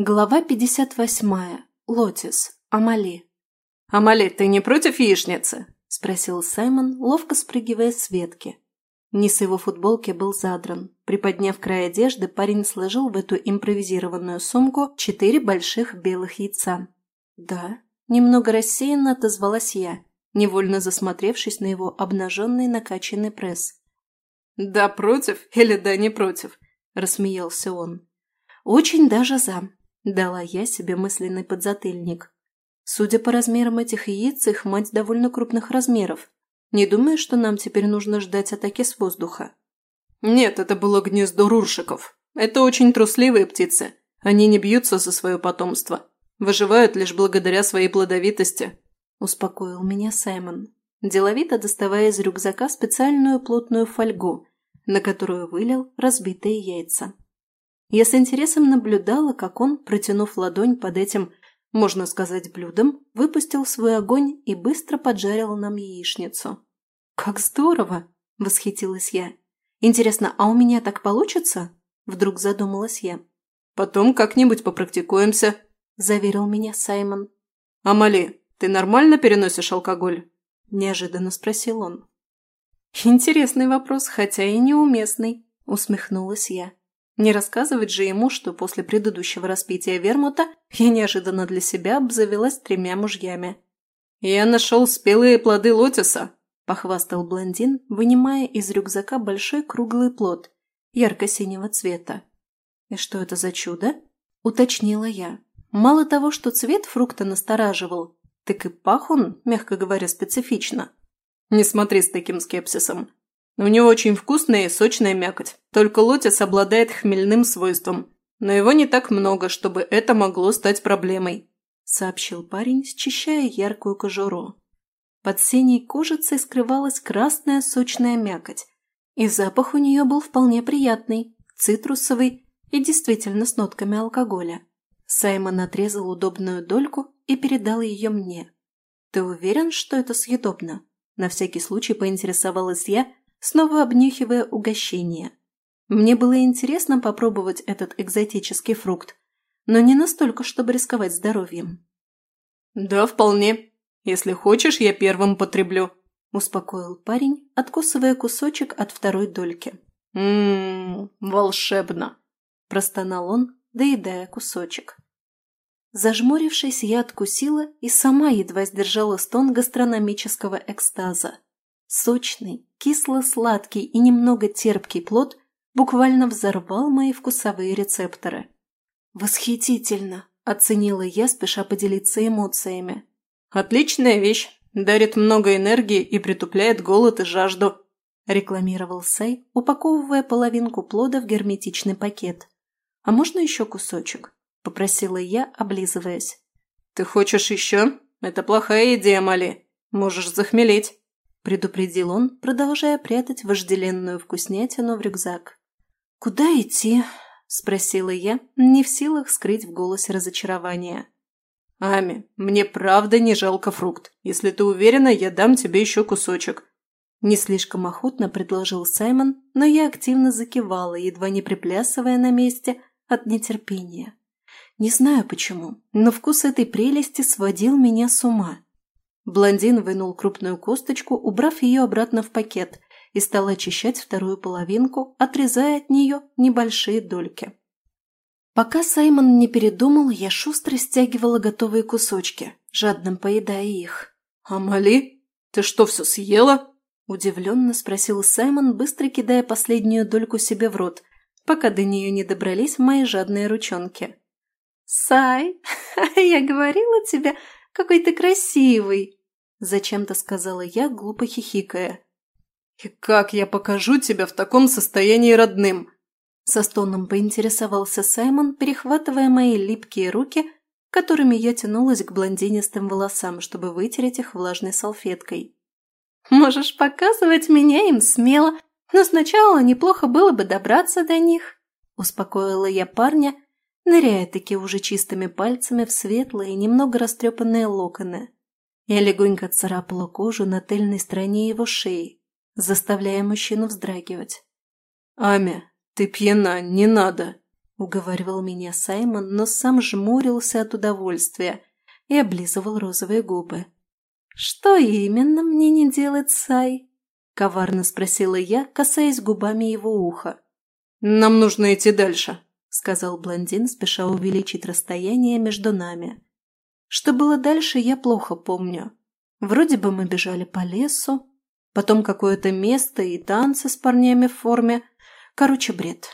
Глава 58. Лотис. Амали. «Амали, ты не против яичницы?» – спросил Саймон, ловко спрыгивая с ветки. Низ его футболки был задран. Приподняв край одежды, парень сложил в эту импровизированную сумку четыре больших белых яйца. «Да», – немного рассеянно отозвалась я, невольно засмотревшись на его обнаженный накачанный пресс. «Да против или да не против?» – рассмеялся он. «Очень даже за», Дала я себе мысленный подзатыльник. Судя по размерам этих яиц, их мать довольно крупных размеров. Не думаю, что нам теперь нужно ждать атаки с воздуха. Нет, это было гнездо руршиков. Это очень трусливые птицы. Они не бьются за свое потомство. Выживают лишь благодаря своей плодовитости. Успокоил меня Саймон, деловито доставая из рюкзака специальную плотную фольгу, на которую вылил разбитые яйца. Я с интересом наблюдала, как он, протянув ладонь под этим, можно сказать, блюдом, выпустил свой огонь и быстро поджарил нам яичницу. «Как здорово!» – восхитилась я. «Интересно, а у меня так получится?» – вдруг задумалась я. «Потом как-нибудь попрактикуемся», – заверил меня Саймон. «Амали, ты нормально переносишь алкоголь?» – неожиданно спросил он. «Интересный вопрос, хотя и неуместный», – усмехнулась я. Не рассказывать же ему, что после предыдущего распития вермута я неожиданно для себя обзавелась тремя мужьями. «Я нашел спелые плоды лотиса», – похвастал блондин, вынимая из рюкзака большой круглый плод ярко-синего цвета. «И что это за чудо?» – уточнила я. Мало того, что цвет фрукта настораживал, так и пах он, мягко говоря, специфично. «Не смотри с таким скепсисом. У него очень вкусная и сочная мякоть. Только лотис обладает хмельным свойством. Но его не так много, чтобы это могло стать проблемой», – сообщил парень, счищая яркую кожуру. Под синей кожицей скрывалась красная сочная мякоть, и запах у нее был вполне приятный, цитрусовый и действительно с нотками алкоголя. Саймон отрезал удобную дольку и передал ее мне. «Ты уверен, что это съедобно?» На всякий случай поинтересовалась я, снова обнюхивая угощение. Мне было интересно попробовать этот экзотический фрукт, но не настолько, чтобы рисковать здоровьем. «Да, вполне. Если хочешь, я первым потреблю», – успокоил парень, откусывая кусочек от второй дольки. «Ммм, волшебно!» – простонал он, доедая кусочек. Зажмурившись, я откусила и сама едва сдержала стон гастрономического экстаза. Сочный, кисло-сладкий и немного терпкий плод буквально взорвал мои вкусовые рецепторы. «Восхитительно!» – оценила я, спеша поделиться эмоциями. «Отличная вещь! Дарит много энергии и притупляет голод и жажду!» – рекламировал Сай, упаковывая половинку плода в герметичный пакет. «А можно еще кусочек?» – попросила я, облизываясь. «Ты хочешь еще? Это плохая идея, Мали. Можешь захмелеть!» Предупредил он, продолжая прятать вожделенную вкуснятину в рюкзак. «Куда идти?» – спросила я, не в силах скрыть в голосе разочарование. «Ами, мне правда не жалко фрукт. Если ты уверена, я дам тебе еще кусочек». Не слишком охотно предложил Саймон, но я активно закивала, едва не приплясывая на месте от нетерпения. Не знаю почему, но вкус этой прелести сводил меня с ума. Блондин вынул крупную косточку, убрав ее обратно в пакет, и стал очищать вторую половинку, отрезая от нее небольшие дольки. Пока Саймон не передумал, я шустро стягивала готовые кусочки, жадно поедая их. «Амали, ты что, все съела?» – удивленно спросил Саймон, быстро кидая последнюю дольку себе в рот, пока до нее не добрались мои жадные ручонки. «Сай, я говорила тебе, какой ты красивый!» Зачем-то сказала я, глупо хихикая. «И как я покажу тебя в таком состоянии родным?» Со стоном поинтересовался Саймон, перехватывая мои липкие руки, которыми я тянулась к блондинистым волосам, чтобы вытереть их влажной салфеткой. «Можешь показывать меня им смело, но сначала неплохо было бы добраться до них», успокоила я парня, ныряя таки уже чистыми пальцами в светлые, немного растрепанные локоны. Я легонько царапала кожу на тыльной стороне его шеи, заставляя мужчину вздрагивать. «Амя, ты пьяна, не надо!» уговаривал меня Саймон, но сам жмурился от удовольствия и облизывал розовые губы. «Что именно мне не делать, Сай?» – коварно спросила я, касаясь губами его уха. «Нам нужно идти дальше», – сказал блондин, спеша увеличить расстояние между нами. Что было дальше, я плохо помню. Вроде бы мы бежали по лесу, потом какое-то место и танцы с парнями в форме. Короче, бред.